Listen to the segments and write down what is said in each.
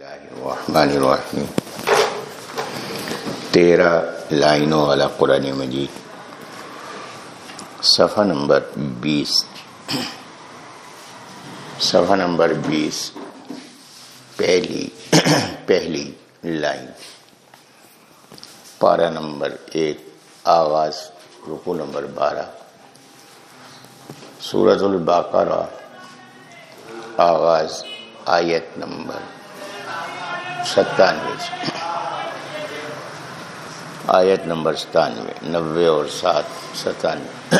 اللہ الرحمن الرحیم تیرہ لائنوں والا قرآن مجید صفحہ نمبر بیس صفحہ نمبر بیس پہلی پہلی لائن پارہ نمبر ایک آواز رکو نمبر بارہ سورت الباقرہ آغاز آیت نمبر ستانوے سے۔ آیت نمبر ستانوے، نوے اور سات، ستانوے۔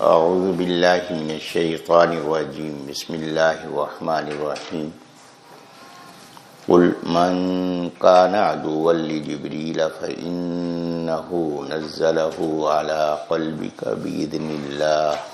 اعوذ باللہ من الشیطان الرجیم، بسم اللہ الرحمن الرحیم۔ قل من كان عدوا لجبريل فإنه نزله على قلبك بإذن الله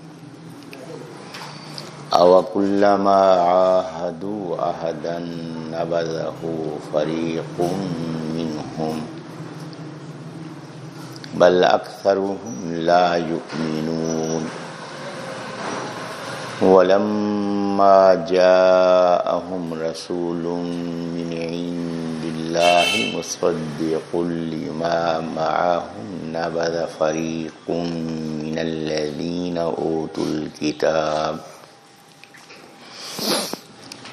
أو كلما عاهدوا أهدا نبذه فريق منهم بل أكثرهم لا يؤمنون ولما جاءهم رسول من عند الله مصدق لما معهم نبذ فريق من الذين أوتوا الكتاب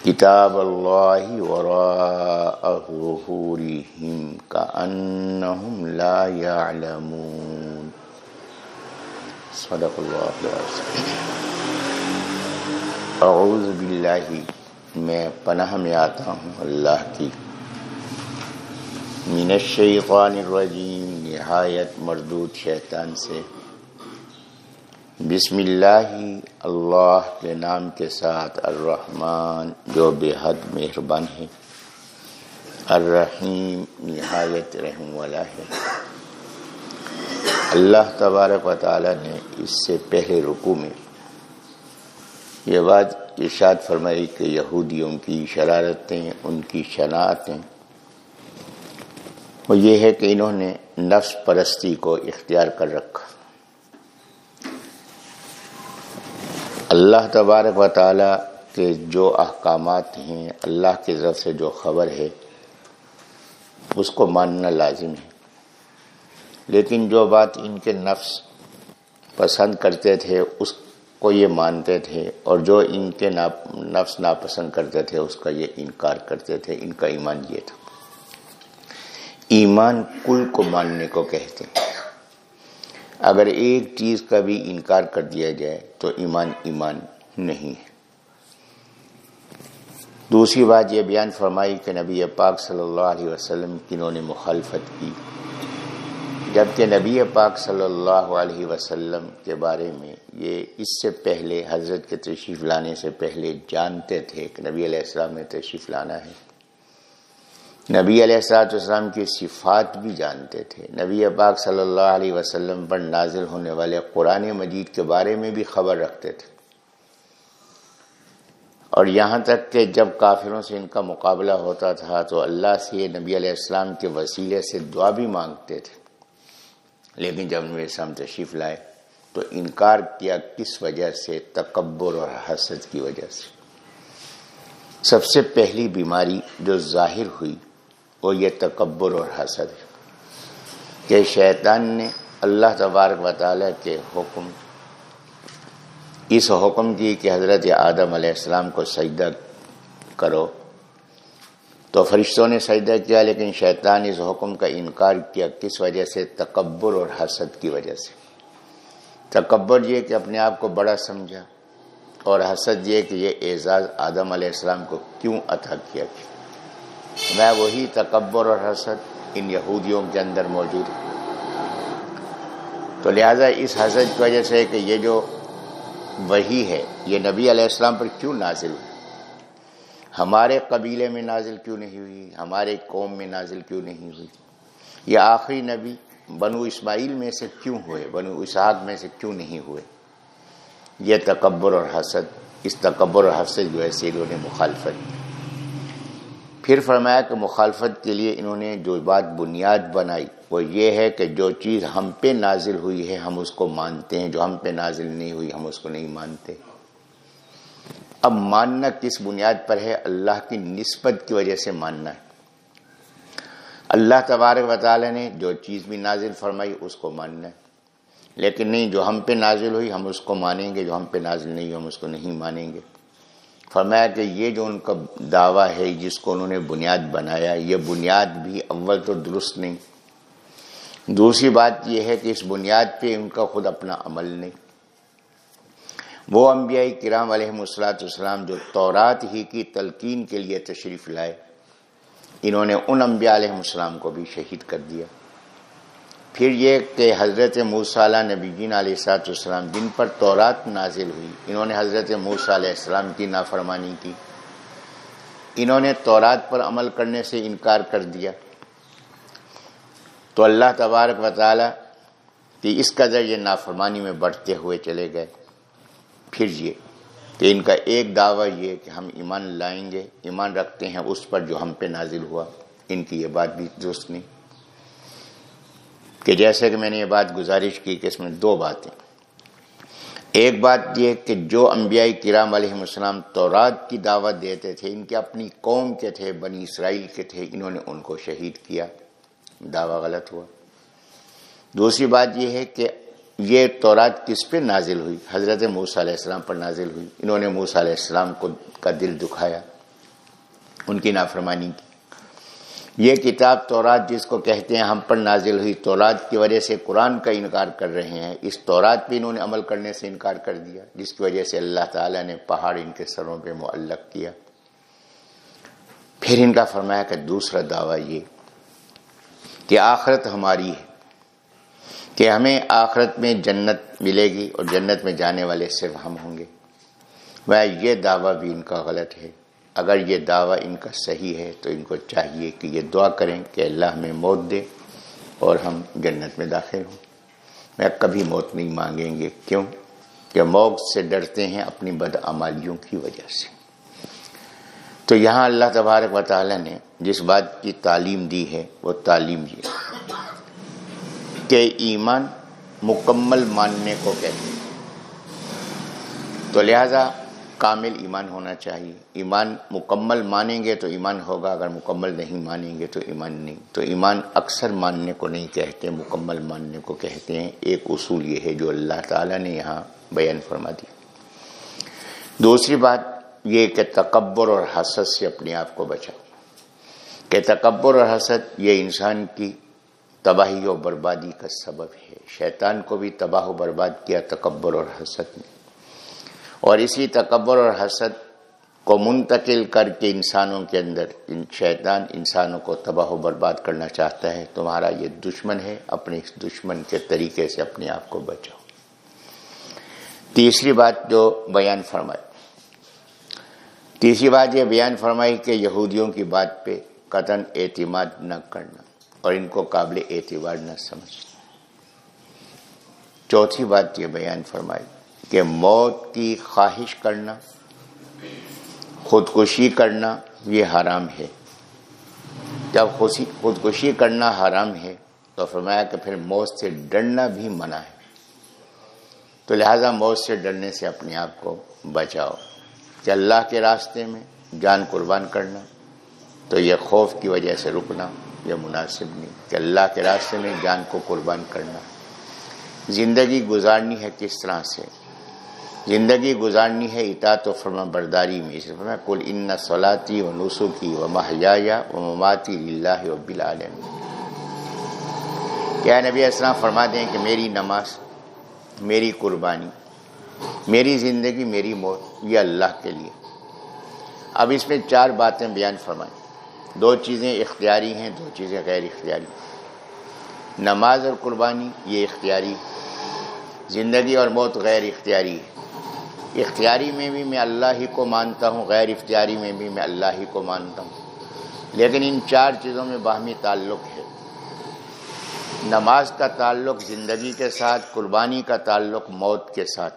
کتاب اللہ وراء ظهورهم كأنهم لا يعلمون صدق اللہ اعوذ باللہ میں پناہ میں آتا ہوں اللہ کی۔ من الشیطان الرجیم، نہایت مردود شیطان سے۔ بسم اللہ اللہ کے نام کے ساتھ الرحمن، جو بے حد مہربان ہے۔ الرحیم، نہایت رحم والا ہے۔ اللہ تبارک و تعالی نے اس سے پہلے رکو میں یہ بات ارشاد فرمائی کہ یہودیوں کی شرارتیں، ان کی شناعتیں۔ وہ یہ ہے کہ انہوں نے نفس پرستی کو اختیار کر رکھا۔ اللہ تبارک و تعالیٰ کے جو احکامات ہیں، اللہ کی طرف سے جو خبر ہے، اس کو ماننا لازم ہے۔ لیکن جو بات ان کے نفس پسند کرتے تھے، اس کو یہ مانتے تھے، اور جو ان کے نفس ناپسند کرتے تھے، اس کا یہ انکار کرتے تھے۔ ان کا ایمان یہ تھا۔ ایمان کل کو ماننے کو کہتے ہیں۔ اگر ایک چیز کا بھی انکار کر دیا جائے تو ایمان ایمان نہیں ہے۔ دوسری بات یہ بیان فرمائی کہ نبی پاک صلی اللہ علیہ وسلم کنہوں نے مخالفت کی۔ جبکہ نبی پاک صلی اللہ علیہ وسلم کے بارے میں یہ اس سے پہلے حضرت کے تشریف لانے سے پہلے جانتے تھے کہ نبی علیہ السلام نے تشریف لانا ہے۔ نبی علیہ السلاۃ والسلام کی صفات بھی جانتے تھے۔ نبی پاک صلی اللہ علیہ وسلم پر نازل ہونے والے قرآن مجید کے بارے میں بھی خبر رکھتے تھے۔ اور یہاں تک کہ جب کافروں سے ان کا مقابلہ ہوتا تھا تو اللہ سے نبی علیہ السلام کے وسیلے سے دعا بھی مانگتے تھے۔ لیکن جب نبی السلام تشریف لائے تو انکار کیا کس وجہ سے؟ تکبر اور حسد کی وجہ سے۔ سب سے پہلی بیماری جو ظاہر ہوئی وہ یہ تکبر اور حسد ہے کہ شیطان نے اللہ تبارک و تعالیٰ کے حکم، اس حکم کی کہ حضرت آدم علیہ السلام کو سجدہ کرو۔ تو فرشتوں نے سجدہ کیا، لیکن شیطان اس حکم کا انکار کیا کس وجہ سے؟ تکبر اور حسد کی وجہ سے۔ تکبر یہ کہ اپنے آپ کو بڑا سمجھا اور حسد یہ کہ یہ اعزاز آدم علیہ السلام کو کیوں عطا کیا گیا؟ میں وہی تکبر اور حسد ان یہودیوں کے اندر موجود ہے۔ تو لہٰذا اس حسد کی وجہ سے کہ یہ جو وہی ہے، یہ نبی علیہ السلام پر کیوں نازل ہوئی؟ ہمارے قبیلے میں نازل کیوں نہیں ہوئی؟ ہمارے قوم میں نازل کیوں نہیں ہوئی؟ یہ آخری نبی بنو اسماعیل میں سے کیوں ہوئے؟ بنو اسحاق میں سے کیوں نہیں ہوئے؟ یہ تکبر اور حسد، اس تکبر اور حسد جو ہے انہوں نے مخالفت پھر فرمایا کہ مخالفت کے لیے انہوں نے جو بات بنیاد بنائی وہ یہ ہے کہ جو چیز ہم پہ نازل ہوئی ہے ہم اس کو مانتے ہیں، جو ہم پہ نازل نہیں ہوئی ہم اس کو نہیں مانتے۔ اب ماننا کس بنیاد پر ہے؟ اللہ کی نسبت کی وجہ سے ماننا ہے۔ اللہ تبارک و تعالی نے جو چیز بھی نازل فرمائی اس کو ماننا ہے۔ لیکن نہیں، جو ہم پہ نازل ہوئی ہم اس کو مانیں گے، جو ہم پہ نازل نہیں ہم اس کو نہیں مانیں گے۔ فرمایا کہ یہ جو ان کا دعویٰ ہے، جس کو انہوں نے بنیاد بنایا، یہ بنیاد بھی اول تو درست نہیں۔ دوسری بات یہ ہے کہ اس بنیاد پہ ان کا خود اپنا عمل نہیں۔ وہ انبیاء کرام علیہ مسلاۃ السلام جو تورات ہی کی تلقین کے لیے تشریف لائے، انہوں نے ان انبیاء علیہ السلام کو بھی شہید کر دیا۔ پھر یہ کہ حضرت موسیٰ نبی جین علیہ السلاۃ السلام جن پر تورات نازل ہوئی۔ انہوں نے حضرت موسیٰ علیہ السلام کی نافرمانی کی۔ انہوں نے تورات پر عمل کرنے سے انکار کر دیا۔ تو اللہ تبارک و تعالی کہ اس قدر یہ نافرمانی میں بڑھتے ہوئے چلے گئے۔ پھر یہ کہ ان کا ایک دعویٰ یہ کہ ہم ایمان لائیں گے، ایمان رکھتے ہیں، اس پر جو ہم پہ نازل ہوا، ان کی یہ بات بھی درست نہیں۔ کہ جیسے کہ میں نے یہ بات گزارش کی کہ اس میں دو باتیں۔ ایک بات یہ کہ جو انبیاء کرام علیہ السلام تورات کی دعوت دیتے تھے، ان کے اپنی قوم کے تھے، بنی اسرائیل کے تھے، انہوں نے ان کو شہید کیا۔ دعویٰ غلط ہوا۔ دوسری بات یہ ہے کہ یہ تورات کس پہ نازل ہوئی؟ حضرت موسیٰ علیہ السلام پر نازل ہوئی۔ انہوں نے موسیٰ علیہ السلام کو کا دل دکھایا، ان کی نافرمانی کی۔ یہ کتاب تورات جس کو کہتے ہیں، ہم پر نازل ہوئی تورات کی وجہ سے قرآن کا انکار کر رہے ہیں۔ اس تورات پہ انہوں نے عمل کرنے سے انکار کر دیا، جس کی وجہ سے اللہ تعالیٰ نے پہاڑ ان کے سروں پہ معلق کیا۔ پھر ان کا فرمایا کہ دوسرا دعویٰ یہ کہ آخرت ہماری ہے، کہ ہمیں آخرت میں جنت ملے گی اور جنت میں جانے والے صرف ہم ہوں گے۔ وہ یہ دعویٰ بھی ان کا غلط ہے۔ اگر یہ دعویٰ ان کا صحیح ہے تو ان کو چاہیے کہ یہ دعا کریں کہ اللہ ہمیں موت دے اور ہم جنت میں داخل ہوں۔ میں کبھی موت نہیں مانگیں گے۔ کیوں؟ کہ موت سے ڈرتے ہیں اپنی بدعمالیوں کی وجہ سے۔ تو یہاں اللہ تبارک و تعالی نے جس بات کی تعلیم دی ہے، وہ تعلیم یہ کہ ایمان مکمل ماننے کو کہتے ہیں۔ تو لہذا کامل ایمان ہونا چاہیے۔ ایمان مکمل مانیں گے تو ایمان ہوگا، اگر مکمل نہیں مانیں گے تو ایمان نہیں۔ تو ایمان اکثر ماننے کو نہیں کہتے، مکمل ماننے کو کہتے ہیں۔ ایک اصول یہ ہے جو اللہ تعالیٰ نے یہاں بیان فرما دیا۔ دوسری بات یہ کہ تکبر اور حسد سے اپنے آپ کو بچا کہ تکبر اور حسد یہ انسان کی تباہی و بربادی کا سبب ہے۔ شیطان کو بھی تباہ و برباد کیا تکبر اور حسد نے۔ اور اسی تکبر اور حسد کو منتقل کر کے انسانوں کے اندر، ان شیطان انسانوں کو تباہ و برباد کرنا چاہتا ہے، تمہارا یہ دشمن ہے، اپنے اس دشمن کے طریقے سے اپنے آپ کو بچاؤ۔ تیسری بات جو بیان فرمائی۔ تیسری بات یہ بیان فرمائی کہ یہودیوں کی بات پہ قطن اعتماد نہ کرنا اور ان کو قابل اعتبار نہ سمجھ چوتھی بات یہ بیان فرمائی۔ کہ موت کی خواہش کرنا، خودکشی کرنا یہ حرام ہے۔ جب خودکشی کرنا حرام ہے تو فرمایا کہ پھر موت سے ڈرنا بھی منع ہے۔ تو لہذا موت سے ڈرنے سے اپنے آپ کو بچاؤ۔ کہ اللہ کے راستے میں جان قربان کرنا، تو یہ خوف کی وجہ سے رکنا یہ مناسب نہیں۔ کہ اللہ کے راستے میں جان کو قربان کرنا۔ زندگی گزارنی ہے کس طرح سے؟ زندگی گزارنی ہے، اطاعت و فرما برداری میں اسے فرمایا کل ان سلاتی و نسخی و محیا و مماتی اللہ و بلعالم کیا نبی اسلام فرما دیں کہ میری نماز، میری قربانی، میری زندگی، میری موت، یہ اللہ کے لیے۔ اب اس میں چار باتیں بیان فرمائیں۔ دو چیزیں اختیاری ہیں، دو چیزیں غیر اختیاری نماز اور قربانی، یہ اختیاری زندگی اور موت غیر اختیاری ہے۔ اختیاری میں بھی میں اللہ ہی کو مانتا ہوں، غیر اختیاری میں بھی میں اللہ ہی کو مانتا ہوں۔ لیکن ان چار چیزوں میں باہمی تعلق ہے۔ نماز کا تعلق، زندگی کے ساتھ، قربانی کا تعلق، موت کے ساتھ۔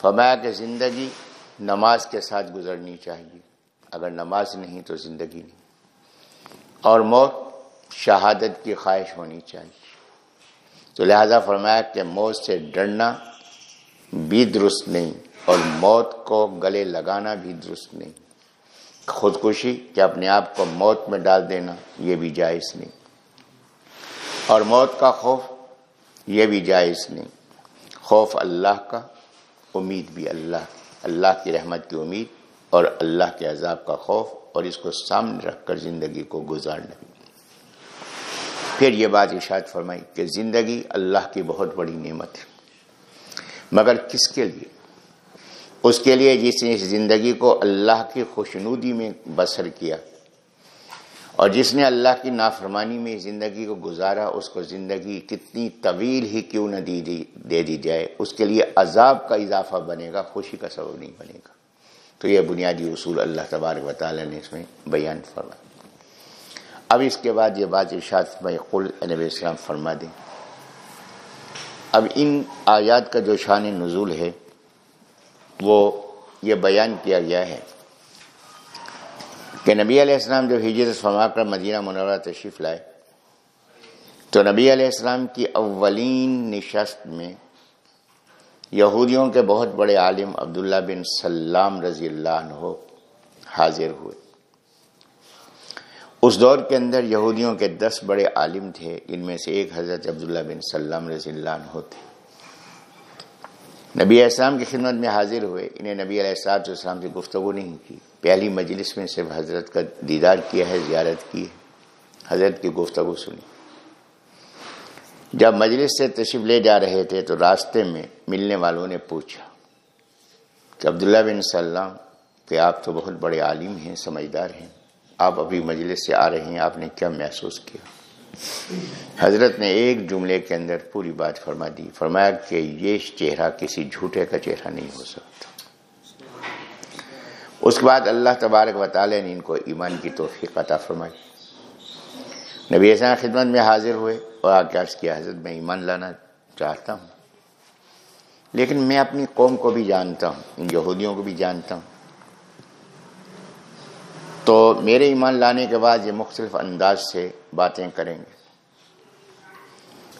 فرمایا کہ زندگی نماز کے ساتھ گزرنی چاہیے۔ اگر نماز نہیں تو زندگی نہیں۔ اور موت شہادت کی خواہش ہونی چاہیے۔ تو لہذا فرمایا کہ موت سے ڈرنا بھی درست نہیں اور موت کو گلے لگانا بھی درست نہیں۔ خودکشی کہ اپنے آپ کو موت میں ڈال دینا، یہ بھی جائز نہیں۔ اور موت کا خوف، یہ بھی جائز نہیں۔ خوف اللہ کا، امید بھی اللہ۔ اللہ کی رحمت کی امید اور اللہ کے عذاب کا خوف اور اس کو سامنے رکھ کر زندگی کو گزارنا۔ بھی پھر یہ بات اشاد فرمائی کہ زندگی اللہ کی بہت بڑی نعمت ہے۔ مگر کس کے لیے؟ اس کے لیے جس نے اس زندگی کو اللہ کی خوشنودی میں بسر کیا اور جس نے اللہ کی نافرمانی میں زندگی کو گزارا، اس کو زندگی کتنی طویل ہی کیوں نہ دی دے دی جائے؟ اس کے لیے عذاب کا اضافہ بنے گا، خوشی کا سبب نہیں بنے گا۔ تو یہ بنیادی اصول اللہ تبارک و تعالی نے اس میں بیان فرما اب اس کے بعد یہ بات ارشاد میں قل نبی السلام، فرما دیں۔ اب ان آیات کا جو شان نزول ہے، وہ یہ بیان کیا گیا ہے کہ نبی علیہ السلام جب ہجرت فرما کر مدینہ منورہ تشریف لائے، تو نبی علیہ السلام کی اولین نشست میں یہودیوں کے بہت بڑے عالم عبداللہ بن سلام رضی اللہ عنہ حاضر ہوئے۔ اس دور کے اندر یہودیوں کے دس بڑے عالم تھے، ان میں سے ایک حضرت عبداللہ بن سلام رضی اللہ عنہ تھے۔ نبی اسلام کی خدمت میں حاضر ہوئے، انہیں نبی علیہ السلام السلام سے گفتگو نہیں کی۔ پہلی مجلس میں صرف حضرت کا دیدار کیا ہے، زیارت کی ہے۔ حضرت کی گفتگو سنی۔ جب مجلس سے تشریف لے جا رہے تھے تو راستے میں ملنے والوں نے پوچھا کہ عبداللہ بن سلام، کہ آپ تو بہت بڑے عالم ہیں، سمجھدار ہیں۔ آپ ابھی مجلس سے آ رہے ہیں، آپ نے کیا محسوس کیا؟ حضرت نے ایک جملے کے اندر پوری بات فرما دی، فرمایا کہ یہ چہرہ کسی جھوٹے کا چہرہ نہیں ہو سکتا۔ اس کے بعد اللہ تبارک و تعالی نے ان کو ایمان کی توفیق عطا فرمائی۔ نبی ایسا خدمت میں حاضر ہوئے اور آگے عرض کیا، حضرت میں ایمان لانا چاہتا ہوں، لیکن میں اپنی قوم کو بھی جانتا ہوں، ان یہودیوں کو بھی جانتا ہوں۔ تو میرے ایمان لانے کے بعد یہ مختلف انداز سے باتیں کریں گے۔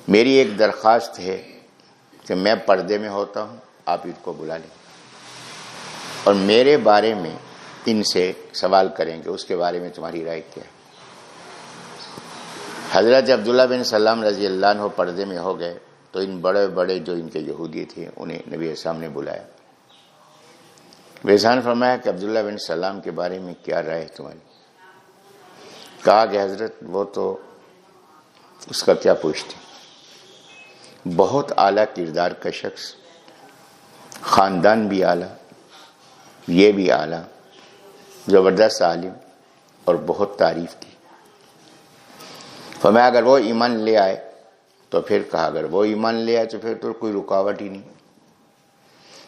میری ایک درخواست ہے کہ میں پردے میں ہوتا ہوں، آپ ان کو بلا لیں۔ اور میرے بارے میں ان سے سوال کریں گے، اس کے بارے میں تمہاری رائے کیا ہے۔ حضرت عبداللہ بن سلام رضی اللہ عنہ پردے میں ہو گئے تو ان بڑے بڑے جو ان کے یہودی تھے، انہیں نبی السلام نے بلایا۔ ویزان فرمایا کہ عبداللہ بن سلام کے بارے میں کیا رائے تمہاری؟ کہا کہ حضرت وہ تو اس کا کیا پوچھتے بہت اعلیٰ کردار کا شخص، خاندان بھی اعلیٰ، یہ بھی اعلیٰ، زبردست عالم اور بہت تعریف کی۔ فرمایا اگر وہ ایمان لے آئے تو پھر کہا، اگر وہ ایمان لے آئے تو پھر تو کوئی رکاوٹ ہی نہیں۔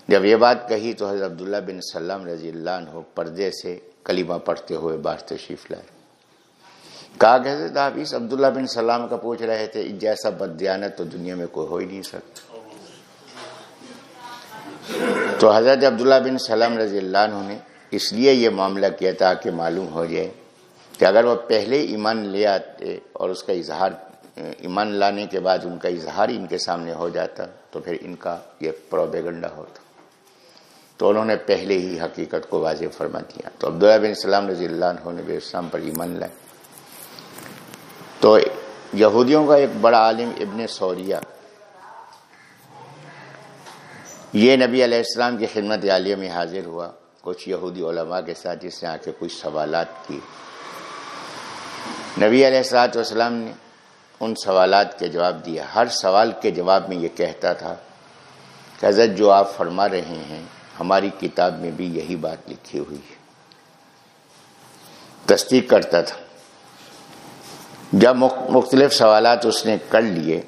جب یہ بات کہی تو حضرت عبداللہ بن سلام رضی اللہ عنہ پردے سے کلمہ پڑھتے ہوئے باہر تشریف لائے۔ کہا کہ حضرت حافظ عبداللہ بن سلام کا پوچھ رہے تھے جیسا بدیانت تو دنیا میں کوئی ہو ہی نہیں سکتا. تو حضرت عبداللہ بن سلام رضی اللہ عنہ نے اس لیے یہ معاملہ کیا تھا کہ معلوم ہو جائے کہ اگر وہ پہلے ایمان لے آتے اور اس کا اظہار، ایمان لانے کے بعد ان کا اظہار ان کے سامنے ہو جاتا تو پھر ان کا یہ پروبیگنڈا ہوتا۔ تو انہوں نے پہلے ہی حقیقت کو واضح فرما دیا۔ تو عبداللہ بن سلام رضی اللہ عنہ نے بھی اسلام پر ایمان لائے۔ تو یہودیوں کا ایک بڑا عالم ابن سوریہ۔ یہ نبی علیہ السلام کی خدمت عالیہ میں حاضر ہوا۔ کچھ یہودی علماء کے ساتھ جس نے آ کے کچھ سوالات کی نبی علیہ السلاۃ والسلام نے ان سوالات کے جواب دیا۔ ہر سوال کے جواب میں یہ کہتا تھا کہ حضرت جو آپ فرما رہے ہیں ہماری کتاب میں بھی یہی بات لکھی ہوئی ہے۔ تصدیق کرتا تھا۔ جب مختلف سوالات اس نے کر لیے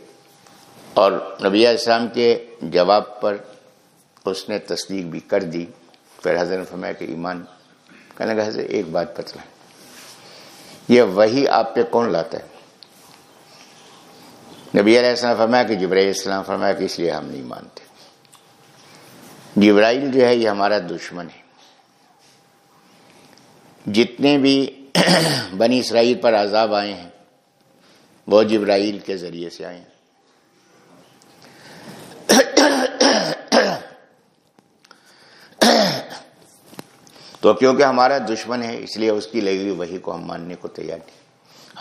اور نبی السلام کے جواب پر اس نے تصدیق بھی کر دی، پھر حضرت فرمایا کہ ایمان، کہنے لگا، حضرت، ایک بات بتلا یہ وہی آپ پہ کون لاتا ہے؟ نبی علیہ السلام فرمایا کہ جبرائیل السلام فرمایا کہ اس لیے ہم نہیں مانتے۔ جبرائیل جو ہے یہ ہمارا دشمن ہے۔ جتنے بھی بنی اسرائیل پر عذاب آئے ہیں، وہ جبرائیل کے ذریعے سے آئے ہیں۔ تو کیونکہ ہمارا دشمن ہے، اس لیے اس کی لگی وہی کو ہم ماننے کو تیار نہیں۔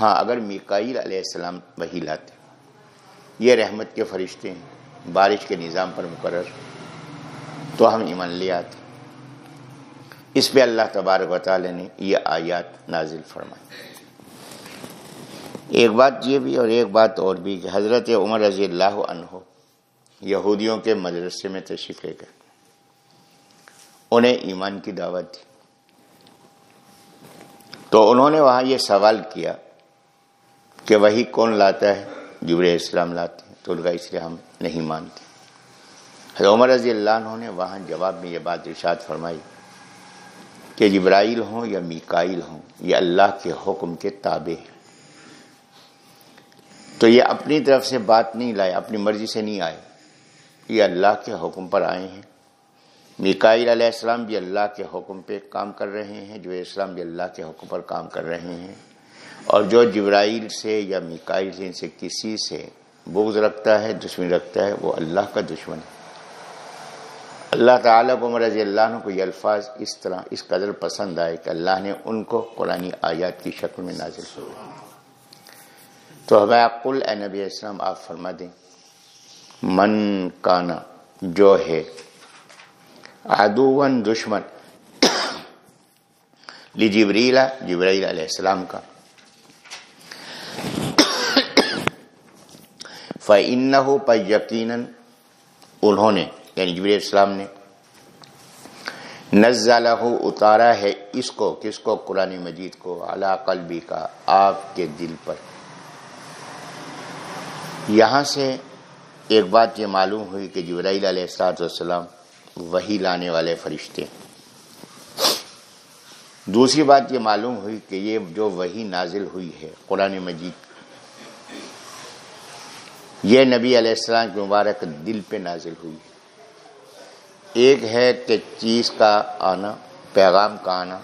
ہاں اگر میکائیل علیہ السلام وہی لاتے، یہ رحمت کے فرشتے ہیں، بارش کے نظام پر مقرر۔ تو ہم ایمان لے آتے اس پہ اللہ تبارک و تعالی نے یہ آیات نازل فرمائی۔ ایک بات یہ بھی اور ایک بات اور بھی کہ حضرت عمر رضی اللہ عنہ یہودیوں کے مدرسے میں تشریف لے گئے۔ انہیں ایمان کی دعوت دی۔ تو انہوں نے وہاں یہ سوال کیا کہ وہی کون لاتا ہے؟ جبر اسلام لاتے ہیں۔ تو ان کا اس لیے ہم نہیں مانتے۔ عمر رضی اللہ عنہ نے وہاں جواب میں یہ بات ارشاد فرمائی کہ جبرائیل ہوں یا میکائل ہوں، یہ اللہ کے حکم کے تابع ہیں۔ تو یہ اپنی طرف سے بات نہیں لائے، اپنی مرضی سے نہیں آئے، یہ اللہ کے حکم پر آئے ہیں۔ میکائل علیہ السلام بھی اللہ کے حکم پہ کام کر رہے ہیں، جو اسلام بھی اللہ کے حکم پر کام کر رہے ہیں۔ اور جو جبرائیل سے یا میکائل سے، ان سے کسی سے بغض رکھتا ہے دشمن رکھتا ہے، وہ اللہ کا دشمن ہے۔ اللہ تعالیٰ کو مرضی اللہ عنہ کو یہ الفاظ اس طرح، اس قدر پسند آئے کہ اللہ نے ان کو قرآن آیات کی شکل میں نازل ہو تو ہمیں قل، اے نبی اسلام آپ فرما دیں۔ من کانا، جو ہے۔ ادوون دشمن۔ لی جبریلا جبریل علیہ السلام کا۔ فن ہو یقیناً انہوں نے یعنی جبری السلام نے نزلہ اتارا ہے اس کو، کس کو؟ قرآن مجید کو اعلی قلبی کا، آپ کے دل پر۔ یہاں سے ایک بات یہ معلوم ہوئی کہ جبرائیل علیہ السلاط والسلام وہی لانے والے فرشتے دوسری بات یہ معلوم ہوئی کہ یہ جو وہی نازل ہوئی ہے قرآن مجید، یہ نبی علیہ السلام کے مبارک دل پہ نازل ہوئی ایک ہے کہ چیز کا آنا، پیغام کا آنا،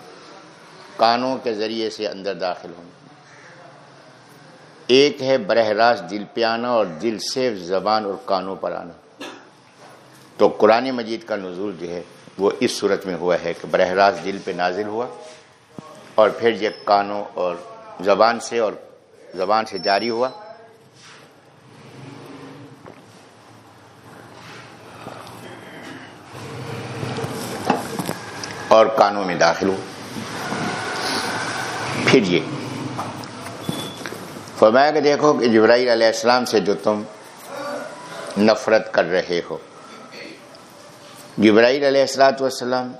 کانوں کے ذریعے سے اندر داخل ہونا۔ ایک ہے براہ راست دل پہ آنا اور دل سے زبان اور کانوں پر آنا۔ تو قرآن مجید کا نزول جو ہے، وہ اس صورت میں ہوا ہے کہ براہ راست دل پہ نازل ہوا اور پھر یہ کانوں اور زبان سے اور زبان سے جاری ہوا۔ اور کانوں میں داخل ہو۔ پھر یہ۔ فرمایا کہ دیکھو کہ جبرائیل علیہ السلام سے جو تم نفرت کر رہے ہو۔ جبرائیل علیہ السلاۃ والسلام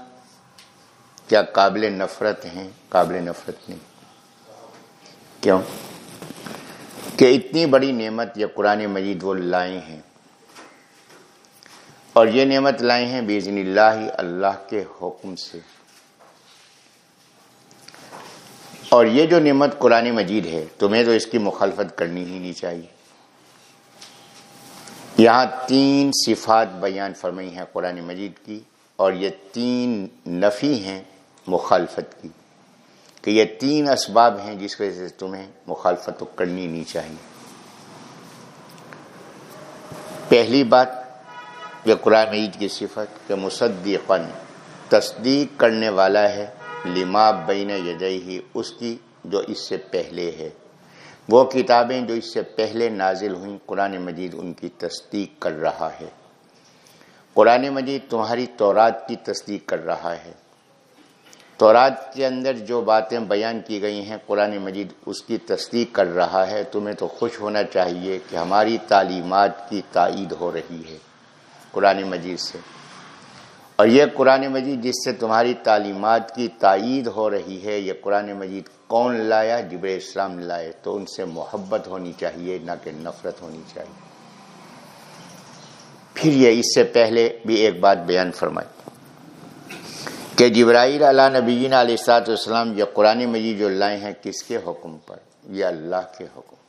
کیا قابل نفرت ہیں؟ قابل نفرت نہیں۔ کیوں؟ کہ اتنی بڑی نعمت یا قرآن مجید وہ لائے ہیں۔ اور یہ نعمت لائے ہیں بیزن اللہ اللہ کے حکم سے۔ اور یہ جو نعمت قرآن مجید ہے، تمہیں تو اس کی مخالفت کرنی ہی نہیں چاہیے۔ یہاں تین صفات بیان فرمائی ہیں قرآن مجید کی، اور یہ تین نفی ہیں مخالفت کی۔ کہ یہ تین اسباب ہیں جس وجہ سے تمہیں مخالفت تو کرنی نہیں چاہیے۔ پہلی بات یہ قرآن مجید کی صفت کہ مصدقن تصدیق کرنے والا ہے، لما بین یدئی اس کی جو اس سے پہلے ہے۔ وہ کتابیں جو اس سے پہلے نازل ہوئیں، قرآن مجید ان کی تصدیق کر رہا ہے۔ قرآن مجید تمہاری تورات کی تصدیق کر رہا ہے۔ تورات کے اندر جو باتیں بیان کی گئی ہیں، قرآن مجید اس کی تصدیق کر رہا ہے۔ تمہیں تو خوش ہونا چاہیے کہ ہماری تعلیمات کی تائید ہو رہی ہے۔ قرآن مجید سے۔ اور یہ قرآن مجید جس سے تمہاری تعلیمات کی تائید ہو رہی ہے، یہ قرآن مجید کون لایا؟ جبر اسلام لائے۔ تو ان سے محبت ہونی چاہیے، نہ کہ نفرت ہونی چاہیے۔ پھر یہ اس سے پہلے بھی ایک بات بیان فرمائی کہ جبرائیل علیہ نبیین علیہ السلاط والسلام یہ قرآن مجید جو لائے ہیں، کس کے حکم پر؟ یہ اللہ کے حکم۔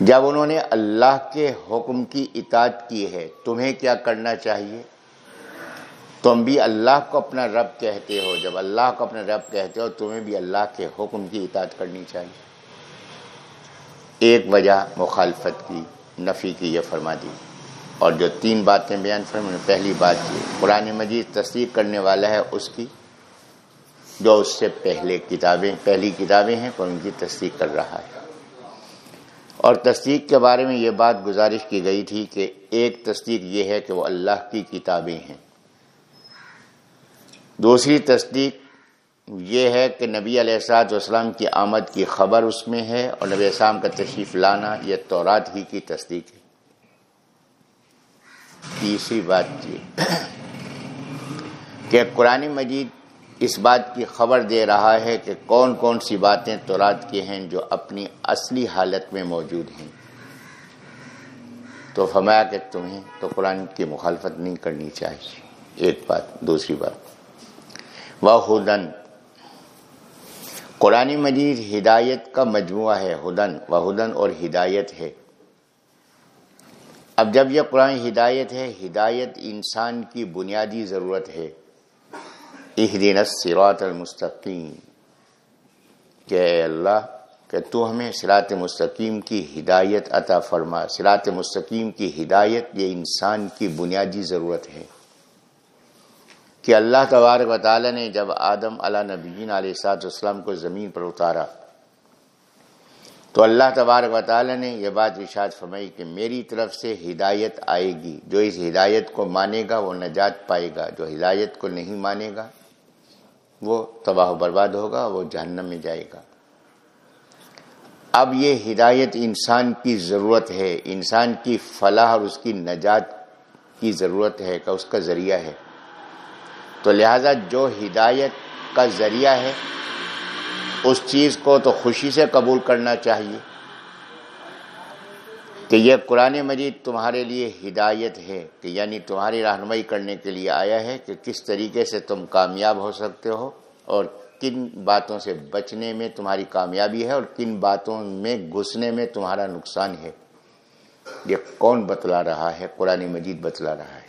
جب انہوں نے اللہ کے حکم کی اطاعت کی ہے، تمہیں کیا کرنا چاہیے؟ تم بھی اللہ کو اپنا رب کہتے ہو۔ جب اللہ کو اپنا رب کہتے ہو، تمہیں بھی اللہ کے حکم کی اطاعت کرنی چاہیے۔ ایک وجہ مخالفت کی، نفی کی، یہ فرما دی۔ اور جو تین باتیں بیان فرما پہلی بات یہ قرآن مجید تصدیق کرنے والا ہے اس کی، جو اس سے پہلے کتابیں، پہلی کتابیں ہیں ان کی تصدیق کر رہا ہے۔ اور تصدیق کے بارے میں یہ بات گزارش کی گئی تھی کہ ایک تصدیق یہ ہے کہ وہ اللہ کی کتابیں ہیں۔ دوسری تصدیق یہ ہے کہ نبی علیہ السلاط والسلام کی آمد کی خبر اس میں ہے اور نبی السلام کا تشریف لانا یہ تورات ہی کی تصدیق ہے۔ تیسری بات یہ کہ قرآن مجید اس بات کی خبر دے رہا ہے کہ کون کون سی باتیں تورات کی ہیں جو اپنی اصلی حالت میں موجود ہیں۔ تو فرمایا کہ تمہیں تو قرآن کی مخالفت نہیں کرنی چاہیے۔ ایک بات، دوسری بات۔ وہ ہدن قرآن مجید ہدایت کا مجموعہ ہے ہدن و ہدن اور ہدایت ہے۔ اب جب یہ قرآن ہدایت ہے، ہدایت انسان کی بنیادی ضرورت ہے۔ دن الصراط المستقیم کہ اللہ، کہ تو ہمیں سرات مستقیم کی ہدایت عطا فرما. سرات مستقیم کی ہدایت یہ انسان کی بنیادی ضرورت ہے. کہ اللہ تبارک و تعالی نے جب آدم علیہ نبیین علیہ سات اسلام کو زمین پر اتارا، تو اللہ تبارک و تعالی نے یہ بات ارشاد فرمائی کہ میری طرف سے ہدایت آئے گی. جو اس ہدایت کو مانے گا وہ نجات پائے گا، جو ہدایت کو نہیں مانے گا وہ تباہ و برباد ہوگا، وہ جہنم میں جائے گا۔ اب یہ ہدایت انسان کی ضرورت ہے، انسان کی فلاح اور اس کی نجات کی ضرورت ہے، کا اس کا ذریعہ ہے۔ تو لہذا جو ہدایت کا ذریعہ ہے، اس چیز کو تو خوشی سے قبول کرنا چاہیے۔ کہ یہ قرآن مجید تمہارے لیے ہدایت ہے، کہ یعنی تمہاری رہنمائی کرنے کے لیے آیا ہے کہ کس طریقے سے تم کامیاب ہو سکتے ہو اور کن باتوں سے بچنے میں تمہاری کامیابی ہے اور کن باتوں میں گھسنے میں تمہارا نقصان ہے۔ یہ کون بتلا رہا ہے؟ قرآن مجید بتلا رہا ہے۔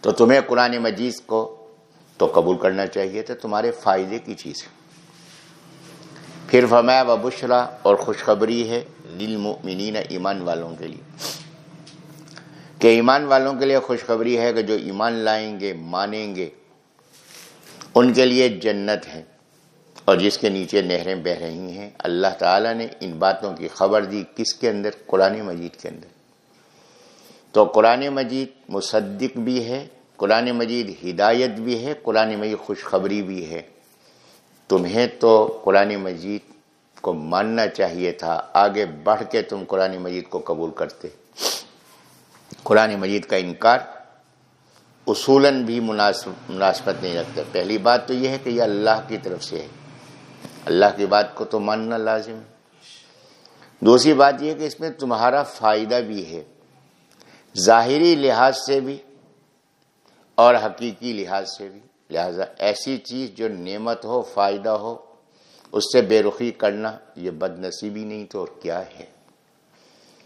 تو تمہیں قرآن مجید کو تو قبول کرنا چاہیے تو تمہارے فائدے کی چیز ہے۔ پھر فرمایا و بشرا اور خوشخبری ہے للمؤمنین ایمان والوں کے لیے۔ کہ ایمان والوں کے لیے خوشخبری ہے کہ جو ایمان لائیں گے، مانیں گے، ان کے لیے جنت ہے۔ اور جس کے نیچے نہریں بہ رہی ہیں، اللہ تعالیٰ نے ان باتوں کی خبر دی کس کے اندر؟ قرآن مجید کے اندر۔ تو قرآن مجید مصدق بھی ہے، قرآن مجید ہدایت بھی ہے، قرآن مجید خوشخبری بھی ہے۔ تمہیں تو قرآن مجید کو ماننا چاہیے تھا، آگے بڑھ کے تم قرآن مجید کو قبول کرتے۔ قرآن مجید کا انکار اصولاً بھی مناسب مناسبت نہیں رکھتے۔ پہلی بات تو یہ ہے کہ یہ اللہ کی طرف سے ہے۔ اللہ کی بات کو تو ماننا لازم ہے۔ دوسری بات یہ کہ اس میں تمہارا فائدہ بھی ہے۔ ظاہری لحاظ سے بھی اور حقیقی لحاظ سے بھی۔ لہذا ایسی چیز جو نعمت ہو، فائدہ ہو، اس سے بے رخی کرنا یہ بد نصیبی نہیں تو اور کیا ہے؟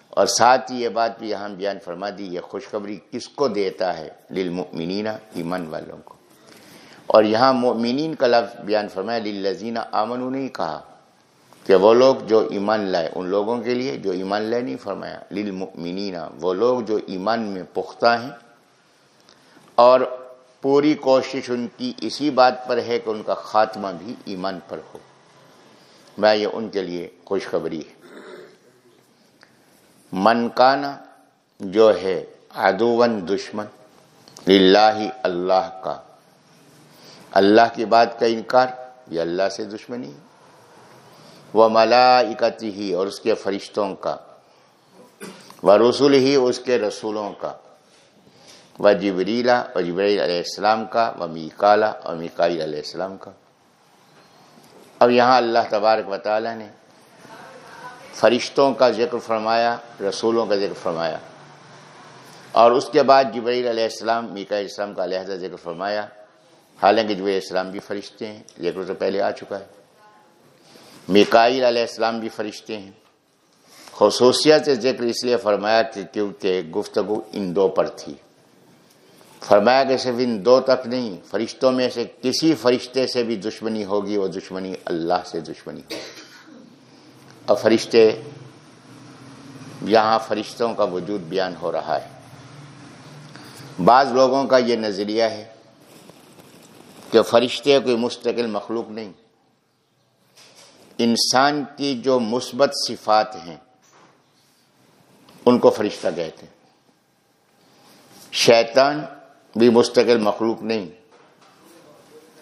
اور ساتھ ہی یہ بات بھی یہاں بیان فرما دی، یہ خوشخبری کس کو دیتا ہے؟ للمؤمنین، ایمان والوں کو۔ اور یہاں مؤمنین کا لفظ بیان فرمایا، للذین آمنو نہیں کہا کہ وہ لوگ جو ایمان لائے، ان لوگوں کے لیے جو ایمان لائے نہیں فرمایا، للمؤمنین، وہ لوگ جو ایمان میں پختہ ہیں اور پوری کوشش ان کی اسی بات پر ہے کہ ان کا خاتمہ بھی ایمان پر ہو۔ میں یہ ان کے لیے خوشخبری ہے۔ منکانہ جو ہے ادوون دشمن، للہ اللہ کا۔ اللہ کی بات کا انکار، یہ اللہ سے دشمنی وہ ملائکتی ہی اور اس کے فرشتوں کا۔ وہ رسول ہی اس کے رسولوں کا۔ و جبریلا و جبریل علیہ السلام کا و میکالا اور میکائی علیہ السلام کا۔ اب یہاں اللہ تبارک و تعالی نے فرشتوں کا ذکر فرمایا، رسولوں کا ذکر فرمایا۔ اور اس کے بعد جبریل علیہ السلام میکا السلام کا علیحدہ ذکر فرمایا۔ حالانکہ جبریل السلام بھی فرشتے ہیں، ذکر تو پہلے آ چکا ہے۔ میکائل علیہ السلام بھی فرشتے ہیں۔ خصوصیت سے ذکر اس لیے فرمایا کہ کیونکہ گفتگو ان دو پر تھی۔ فرمایا کہ صرف ان دو تک نہیں، فرشتوں میں سے کسی فرشتے سے بھی دشمنی ہوگی، وہ دشمنی اللہ سے دشمنی ہوگی۔ اور فرشتے، یہاں فرشتوں کا وجود بیان ہو رہا ہے۔ بعض لوگوں کا یہ نظریہ ہے کہ فرشتے کوئی مستقل مخلوق نہیں۔ انسان کی جو مثبت صفات ہیں، ان کو فرشتہ کہتے ہیں۔ شیطان بھی مستقل مخلوق نہیں۔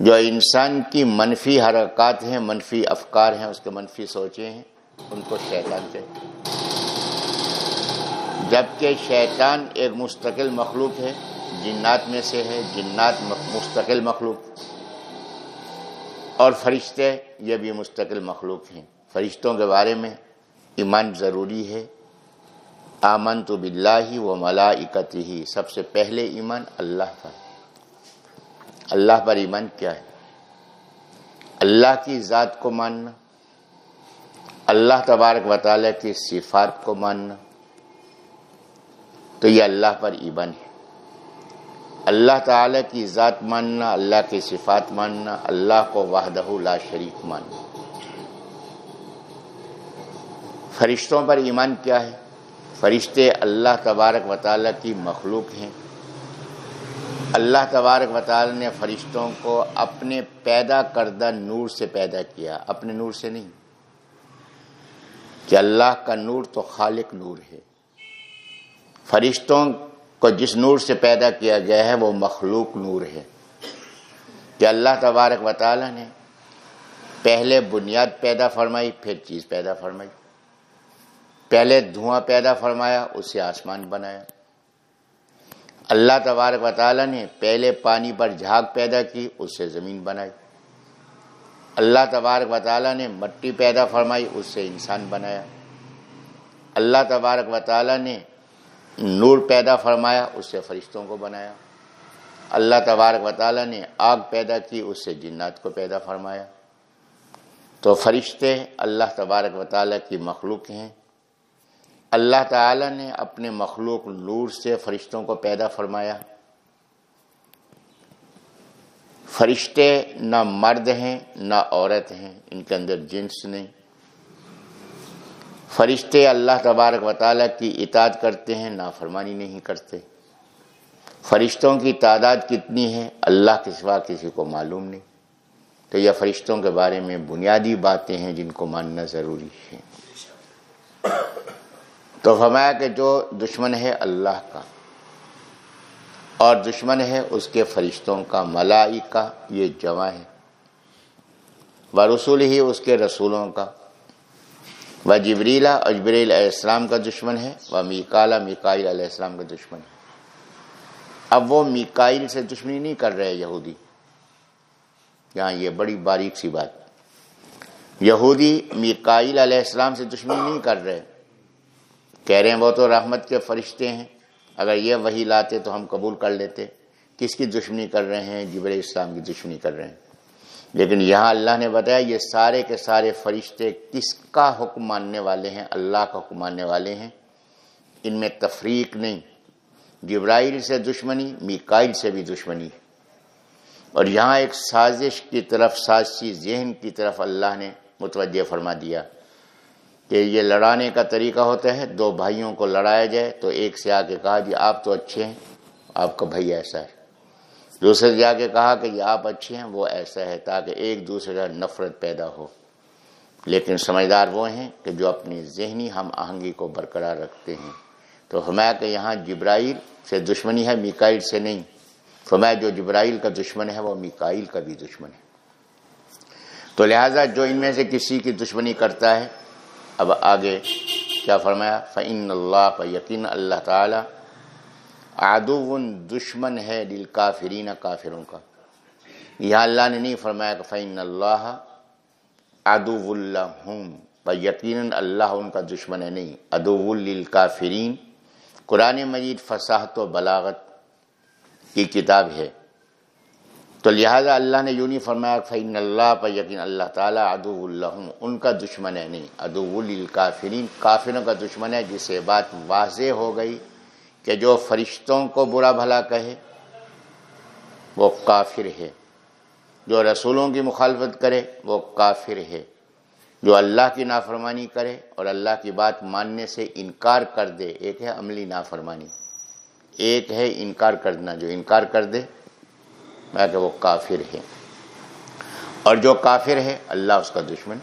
جو انسان کی منفی حرکات ہیں، منفی افکار ہیں، اس کے منفی سوچے ہیں، ان کو شیطان کہتے ہیں۔ جبکہ شیطان ایک مستقل مخلوق ہے، جنات میں سے ہے، جنات مستقل مخلوق۔ اور فرشتے یہ بھی مستقل مخلوق ہیں۔ فرشتوں کے بارے میں ایمان ضروری ہے آمن تو بلّہ و ملائکت ہی سب سے پہلے ایمان اللہ پر اللہ پر ایمان کیا ہے؟ اللہ کی ذات کو ماننا، اللہ تبارک و تعالیٰ کی صفات کو ماننا، تو یہ اللہ پر ایمان ہے۔ اللہ تعالیٰ کی ذات ماننا، اللہ کی صفات ماننا، اللہ کو وحدہ لا شریک ماننا۔ فرشتوں پر ایمان کیا ہے؟ فرشتے اللہ تبارک و تعالیٰ کی مخلوق ہیں۔ اللہ تبارک و تعالیٰ نے فرشتوں کو اپنے پیدا کردہ نور سے پیدا کیا، اپنے نور سے نہیں۔ کہ اللہ کا نور تو خالق نور ہے۔ فرشتوں کو جس نور سے پیدا کیا گیا ہے، وہ مخلوق نور ہے۔ کہ اللہ تبارک و تعالیٰ نے پہلے بنیاد پیدا فرمائی، پھر چیز پیدا فرمائی۔ پہلے دھواں پیدا فرمایا اس سے آسمان بنایا۔ اللہ تبارک و تعالیٰ نے پہلے پانی پر جھاگ پیدا کی اس سے زمین بنائی۔ اللہ تبارک و تعالیٰ نے مٹی پیدا فرمائی اس سے انسان بنایا۔ اللہ تبارک و تعالیٰ نے نور پیدا فرمایا اس سے فرشتوں کو بنایا۔ اللہ تبارک و تعالیٰ نے آگ پیدا کی اس سے جنات کو پیدا فرمایا۔ تو فرشتے اللہ تبارک و تعالیٰ کی مخلوق ہیں۔ اللہ تعالیٰ نے اپنے مخلوق نور سے فرشتوں کو پیدا فرمایا۔ فرشتے نہ مرد ہیں، نہ عورت ہیں، ان کے اندر جنس نہیں۔ فرشتے اللہ تبارک و تعالیٰ کی اطاعت کرتے ہیں، نافرمانی نہیں کرتے۔ فرشتوں کی تعداد کتنی ہے، اللہ کے سوا کسی کو معلوم نہیں۔ تو یہ فرشتوں کے بارے میں بنیادی باتیں ہیں جن کو ماننا ضروری ہے۔ تو فرمایا کہ جو دشمن ہے اللہ کا اور دشمن ہے اس کے فرشتوں کا ملائی کا یہ جمع ہے۔ و رسول ہی اس کے رسولوں کا۔ وہ جبریلا اجبریل علیہ السلام کا دشمن ہے وہ میکالا میکائل علیہ السلام کا دشمن ہے۔ اب وہ میکائل سے دشمنی نہیں کر رہے یہودی۔ یہاں یہ بڑی باریک سی بات۔ یہودی میکائل علیہ السلام سے دشمنی نہیں کر رہے۔ کہہ رہے ہیں وہ تو رحمت کے فرشتے ہیں، اگر یہ وہی لاتے تو ہم قبول کر لیتے۔ کس کی دشمنی کر رہے ہیں؟ جبر اسلام کی دشمنی کر رہے ہیں۔ لیکن یہاں اللہ نے بتایا یہ سارے کے سارے فرشتے کس کا حکم ماننے والے ہیں؟ اللہ کا حکم ماننے والے ہیں۔ ان میں تفریق نہیں۔ جبرائیل سے دشمنی میکائل سے بھی دشمنی۔ اور یہاں ایک سازش کی طرف، سازشی ذہن کی طرف اللہ نے متوجہ فرما دیا۔ کہ یہ لڑانے کا طریقہ ہوتا ہے، دو بھائیوں کو لڑایا جائے تو ایک سے آ کے کہا جی آپ تو اچھے ہیں، آپ کا بھائی ایسا ہے۔ دوسرے جا کے کہا کہ یہ آپ اچھے ہیں، وہ ایسا ہے تاکہ ایک دوسرے کا نفرت پیدا ہو۔ لیکن سمجھدار وہ ہیں کہ جو اپنی ذہنی ہم آہنگی کو برقرار رکھتے ہیں۔ تو فرمایا کہ یہاں جبرائیل سے دشمنی ہے میکائل سے نہیں۔ فرمایا جو جبرائیل کا دشمن ہے، وہ میکائل کا بھی دشمن ہے۔ تو لہٰذا جو ان میں سے کسی کی دشمنی کرتا ہے اب آگے کیا فرمایا؟ فعن اللہ پر یقین اللہ تعالی آدو دشمن ہے دل کافرین کافروں کا۔ یہاں اللہ نے نہیں فرمایا کہ فعن اللہ ادو اللہ پر یقیناً اللہ ان کا دشمن ہے، نہیں۔ ادو الکافرین قرآن مجید فصاحت و بلاغت کی کتاب ہے۔ تو لہٰذا اللہ نے یوں نہیں فرمایا فعین اللہ پر یقین اللہ تعالیٰ ادو اللہ ان کا دشمن ہے نہیں۔ ادو الکافرین کافروں کا دشمن ہے، جس سے بات واضح ہو گئی کہ جو فرشتوں کو برا بھلا کہے، وہ کافر ہے۔ جو رسولوں کی مخالفت کرے، وہ کافر ہے۔ جو اللہ کی نافرمانی کرے اور اللہ کی بات ماننے سے انکار کر دے، ایک ہے عملی نافرمانی، ایک ہے انکار کرنا، جو انکار کر دے میں کہ وہ کافر ہے اور جو کافر ہے اللہ اس کا دشمن۔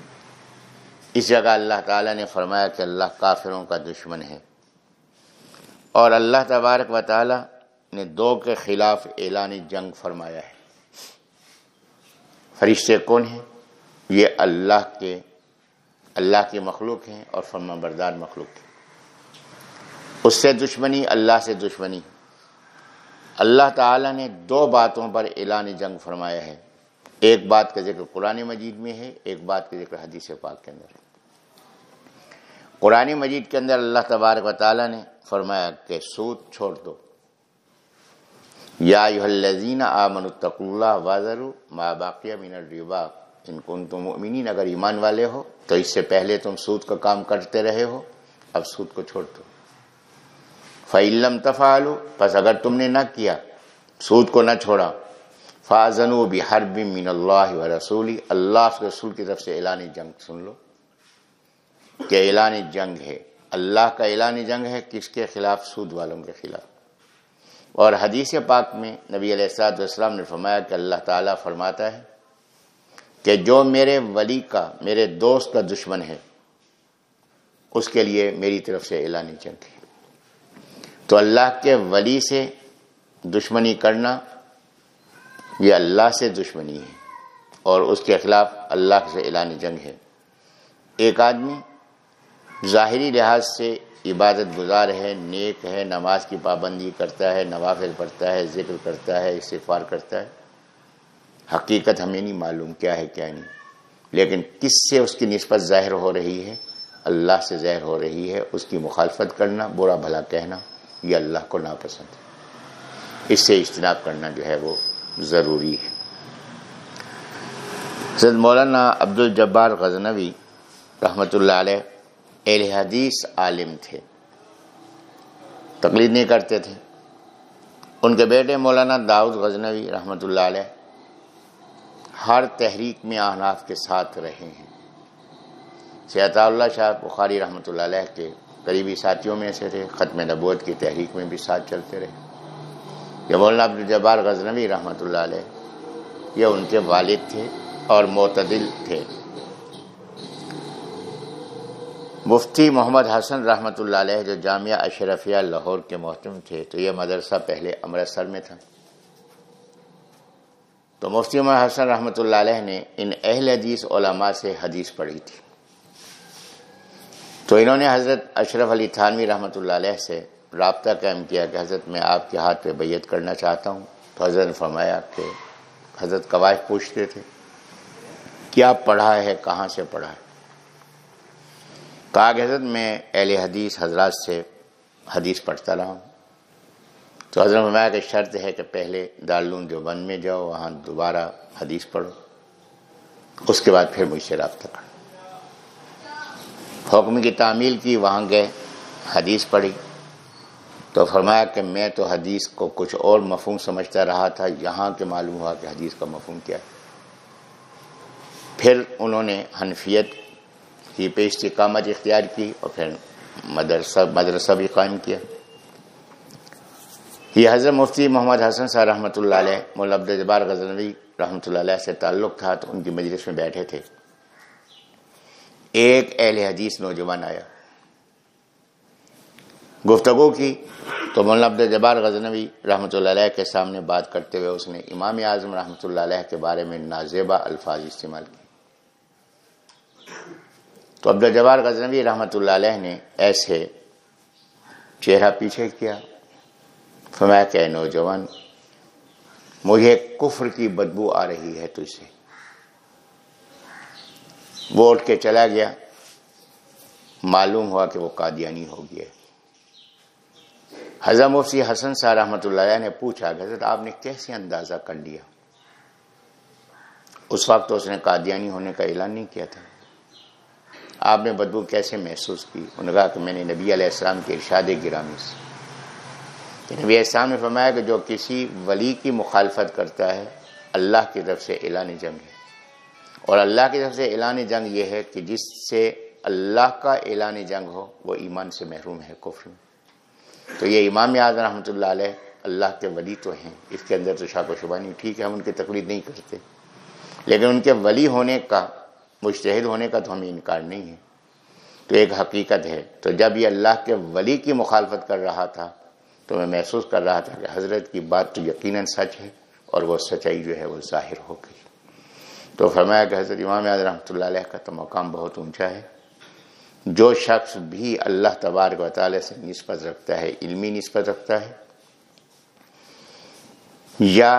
اس جگہ اللہ تعالیٰ نے فرمایا کہ اللہ کافروں کا دشمن ہے۔ اور اللہ تبارک و تعالیٰ نے دو کے خلاف اعلان جنگ فرمایا ہے۔ فرشتے کون ہیں؟ یہ اللہ کے، اللہ کی مخلوق ہیں اور فرما بردار مخلوق ہیں۔ اس سے دشمنی اللہ سے دشمنی۔ اللہ تعالیٰ نے دو باتوں پر اعلان جنگ فرمایا ہے۔ ایک بات کا ذکر قرآن مجید میں ہے، ایک بات کا ذکر حدیث پاک کے اندر ہے۔ قرآن مجید کے اندر اللہ تبارک و تعالیٰ نے فرمایا کہ سود چھوڑ دو۔ یا الذین آمنوا اتقوا اللہ وازروا ما باقیہ من الربا۔ ان کن تم مؤمنین، اگر ایمان والے ہو تو اس سے پہلے تم سود کا کام کرتے رہے ہو، اب سود کو چھوڑ دو۔ فعلم تفعلوا، پس اگر تم نے نہ کیا، سود کو نہ چھوڑا۔ فازنوا بحرب من اللہ و رسولی اللہ رسول کی طرف سے اعلان جنگ سن لو۔ کہ اعلان جنگ ہے۔ اللہ کا اعلان جنگ ہے کس کے خلاف؟ سود والوں کے خلاف۔ اور حدیث پاک میں نبی علیہ السلاط والسلام نے فرمایا کہ اللہ تعالیٰ فرماتا ہے کہ جو میرے ولی کا، میرے دوست کا دشمن ہے، اس کے لیے میری طرف سے اعلان جنگ ہے۔ تو اللہ کے ولی سے دشمنی کرنا یہ اللہ سے دشمنی ہے اور اس کے خلاف اللہ سے اعلان جنگ ہے۔ ایک آدمی ظاہری لحاظ سے عبادت گزار ہے، نیک ہے، نماز کی پابندی کرتا ہے، نوافل پڑھتا ہے، ذکر کرتا ہے، استغفار کرتا ہے۔ حقیقت ہمیں نہیں معلوم کیا ہے، کیا نہیں۔ لیکن کس سے اس کی نسبت ظاہر ہو رہی ہے؟ اللہ سے ظاہر ہو رہی ہے۔ اس کی مخالفت کرنا، برا بھلا کہنا۔ یہ اللہ کو ناپسند ہے۔ اس سے اجتناب کرنا جو ہے وہ ضروری ہے۔ سید مولانا عبد الجبار غزنوی رحمۃ اللہ علیہ اہل حدیث عالم تھے۔ تقلید نہیں کرتے تھے۔ ان کے بیٹے مولانا داؤد غزنوی رحمۃ اللہ علیہ ہر تحریک میں احناف کے ساتھ رہے ہیں۔ سیات اللہ شاہ بخاری رحمۃ اللہ علیہ کے قریبی ساتھیوں میں سے تھے، ختم نبوت کی تحریک میں بھی ساتھ چلتے رہے۔ یہ مولانا عبدالجبار غزنوی رحمۃ اللہ علیہ، یہ ان کے والد تھے اور معتدل تھے۔ مفتی محمد حسن رحمۃ اللہ علیہ جو جامعہ اشرفیہ لاہور کے محتم تھے، تو یہ مدرسہ پہلے امرتسر میں تھا۔ تو مفتی محمد حسن رحمۃ اللہ علیہ نے ان اہل حدیث علماء سے حدیث پڑھی تھی۔ تو انہوں نے حضرت اشرف علی تھانوی رحمۃ اللہ علیہ سے رابطہ قائم کیا کہ حضرت میں آپ کے ہاتھ پہ بیت کرنا چاہتا ہوں۔ تو حضرت نے فرمایا کہ حضرت قواعد پوچھتے تھے، کیا پڑھا ہے؟ کہاں سے پڑھا ہے؟ کہ حضرت میں اہل حدیث حضرات سے حدیث پڑھتا رہا ہوں۔ تو حضرت فرمایا کہ شرط ہے کہ پہلے دارالعلوم جو بند میں جاؤ، وہاں دوبارہ حدیث پڑھو۔ اس کے بعد پھر مجھ سے رابطہ کرو۔ حکم کی تعمیل کی، وہاں گئے، حدیث پڑھی۔ تو فرمایا کہ میں تو حدیث کو کچھ اور مفہوم سمجھتا رہا تھا، یہاں کے معلوم ہوا کہ حدیث کا مفہوم کیا ہے۔ پھر انہوں نے حنفیت کی پہ استقامت اختیار کی اور پھر مدرسہ مدرسہ بھی قائم کیا۔ یہ حضرت مفتی محمد حسن صاحب رحمۃ اللہ علیہ مولب جبار غزنوی رحمۃ اللہ علیہ سے تعلق تھا، تو ان کی مجلس میں بیٹھے تھے۔ ایک اہل حدیث نوجوان آیا۔ گفتگو کی تو مولانا عبد جبار غزنوی رحمۃ اللہ علیہ کے سامنے بات کرتے ہوئے اس نے امام اعظم رحمۃ اللہ علیہ کے بارے میں نازیبا الفاظ استعمال کیے۔ تو عبد الجبار غزنوی رحمۃ اللہ علیہ نے ایسے چہرہ پیچھے کیا۔ فرمایا کہ نوجوان، مجھے کفر کی بدبو آ رہی ہے تجھ سے۔ وہ اٹھ کے چلا گیا۔ معلوم ہوا کہ وہ قادیانی ہو گیا۔ حضرت مفتی حسن صاحب رحمۃ اللہ نے پوچھا کہ حضرت آپ نے کیسے اندازہ کر لیا؟ اس وقت اس نے قادیانی ہونے کا اعلان نہیں کیا تھا۔ آپ نے بدبو کیسے محسوس کی؟ انہوں نے کہا کہ میں نے نبی علیہ السلام کے ارشاد گرامی سے۔ نبی السلام نے فرمایا کہ جو کسی ولی کی مخالفت کرتا ہے، اللہ کی طرف سے اعلان جنگ ہے۔ اور اللہ کی طرف سے اعلان جنگ یہ ہے کہ جس سے اللہ کا اعلان جنگ ہو، وہ ایمان سے محروم ہے، کفر میں۔ تو یہ امام اعظم رحمۃ اللہ علیہ اللہ کے ولی تو ہیں۔ اس کے اندر تو شاک و شبہ نہیں، ٹھیک ہے، ہم ان کی تقلید نہیں کرتے۔ لیکن ان کے ولی ہونے کا مشتحد ہونے کا تو ہمیں انکار نہیں ہے۔ تو ایک حقیقت ہے، تو جب یہ اللہ کے ولی کی مخالفت کر رہا تھا، تو میں محسوس کر رہا تھا کہ حضرت کی بات تو یقیناً سچ ہے اور وہ سچائی جو ہے وہ ظاہر ہو گئی۔ تو فرمایا کہ حضرت امام اعظم رحمۃ اللہ علیہ کا تو مقام بہت اونچا ہے۔ جو شخص بھی اللہ تبارک و تعالی سے نسبت رکھتا ہے، علمی نسبت رکھتا ہے، یا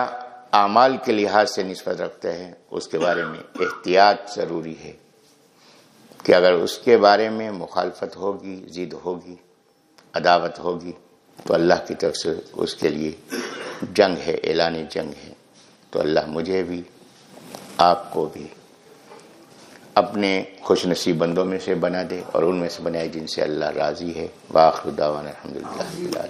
اعمال کے لحاظ سے نسبت رکھتا ہے، اس کے بارے میں احتیاط ضروری ہے کہ اگر اس کے بارے میں مخالفت ہوگی، ضد ہوگی، عداوت ہوگی، تو اللہ کی طرف سے اس کے لیے جنگ ہے، اعلان جنگ ہے۔ تو اللہ مجھے بھی آپ کو بھی اپنے خوش نصیب بندوں میں سے بنا دے اور ان میں سے بنائے جن سے اللہ راضی ہے۔ الحمد للہ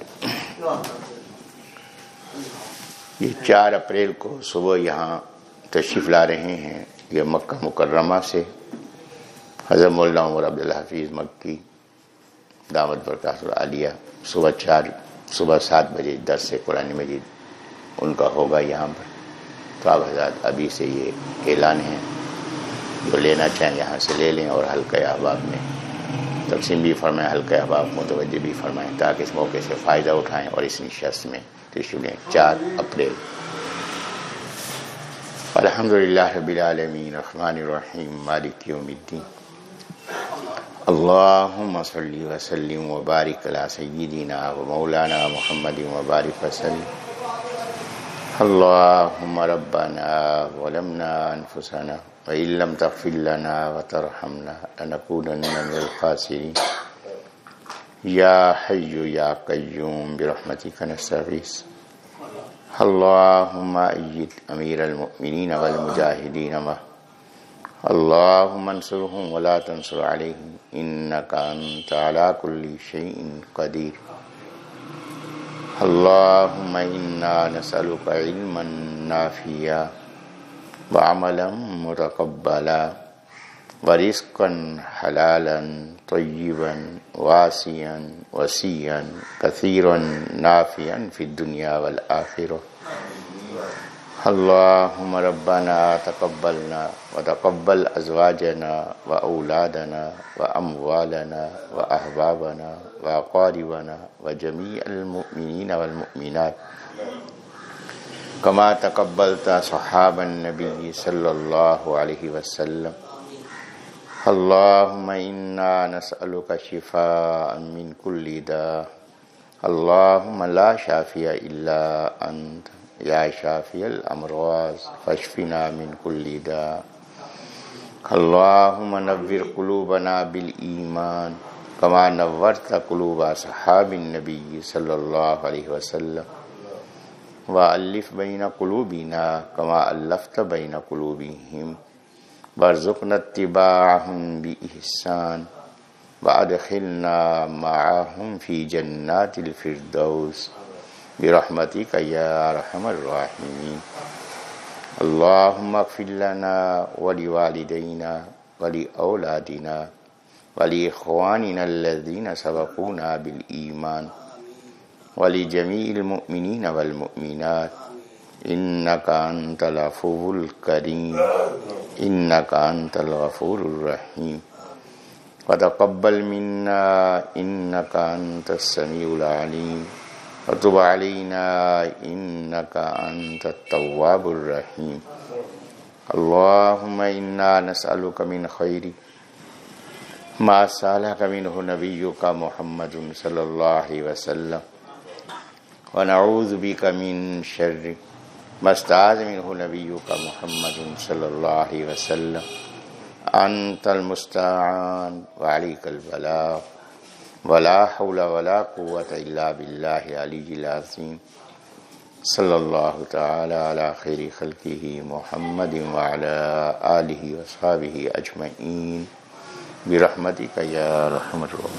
یہ چار اپریل کو صبح یہاں تشریف لا رہے ہیں۔ یہ مکہ مکرمہ سے حضرت مولانا عمر عبدالحفیظ مکی، دعوت برکاس العالیہ، صبح چار، صبح سات بجے دس سے قرآن مجید ان کا ہوگا یہاں پر۔ تو آپ حضرات ابھی سے یہ اعلان ہے۔ جو لینا چاہیں یہاں سے لے لیں اور حلقہ احباب میں۔ تقسیم بھی فرمائیں، حلقہ احباب متوجہ بھی فرمائیں تاکہ اس موقع سے فائدہ اٹھائیں اور اس نشست میں لیں۔ چار اپریل۔ الحمد للہ رب العالمین رحمن الرحیم، مالک یوم الدین۔ اللہم صلی وسلم وبارک علی سیدنا و مولانا محمد وبارک وسلم اللہم ربنا ولمنا انفسنا وإن لم تغفر لنا وترحمنا لنكونن من الخاسرين. يا حي يا قيوم، برحمتك نستغيث. اللهم أيد أمير المؤمنين والمجاهدين ما اللهم انصرهم ولا تنصر عليهم، إنك أنت على كل شيء قدير. اللهم إنا نسألك علما نافعا وعملا متقبلا ورزقا حلالا طيبا واسعا وسيا كثيرا نافعا في الدنيا والآخرة. اللهم ربنا تقبلنا وتقبل أزواجنا وأولادنا وأموالنا وأحبابنا وأقاربنا وجميع المؤمنين والمؤمنات. كما تقبلت صحاب النبي صلى الله عليه وسلم. اللهم إنا نسألك شفاء من كل داء. اللهم لا شافي إلا أنت يا شافي الأمراض فاشفنا من كل داء اللهم نور قلوبنا بالإيمان كما نورت قلوب أصحاب النبي صلى الله عليه وسلم. وألف بين قلوبنا كما ألفت بين قلوبهم. وارزقنا اتباعهم بإحسان. وأدخلنا معهم في جنات الفردوس. برحمتك يا أرحم الراحمين. اللهم اغفر لنا ولوالدينا ولأولادنا ولإخواننا الذين سبقونا بالإيمان ولجميع المؤمنين والمؤمنات. إنك أنت العفو الكريم. إنك أنت الغفور الرحيم. فتقبل منا إنك أنت السميع العليم. وتب علينا إنك أنت التواب الرحيم. اللهم إنا نسألك من خير ما سألك منه نبيك محمد صلى الله عليه وسلم. ونعوذ بك من شر ما استعاذ منه نبيك محمد صلى الله عليه وسلم. أنت المستعان وعليك البلاغ. ولا حول ولا قوة إلا بالله علي العظيم. صلى الله تعالى على خير خلقه محمد وعلى آله وصحابه أجمعين. برحمتك يا رحمة الله